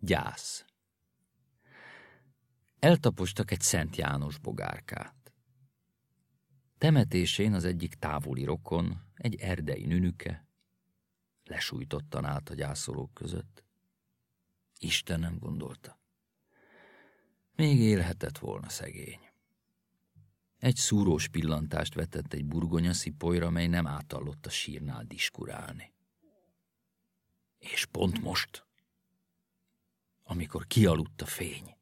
Gyász. Eltapostak egy Szent János bogárkát. Temetésén az egyik távoli rokon, egy erdei nünüke, lesújtottan át a gyászolók között. Istenem gondolta. Még élhetett volna szegény. Egy szúrós pillantást vetett egy burgonya szipolyra, mely nem átallott a sírnál diskurálni. És pont most, amikor kialudt a fény,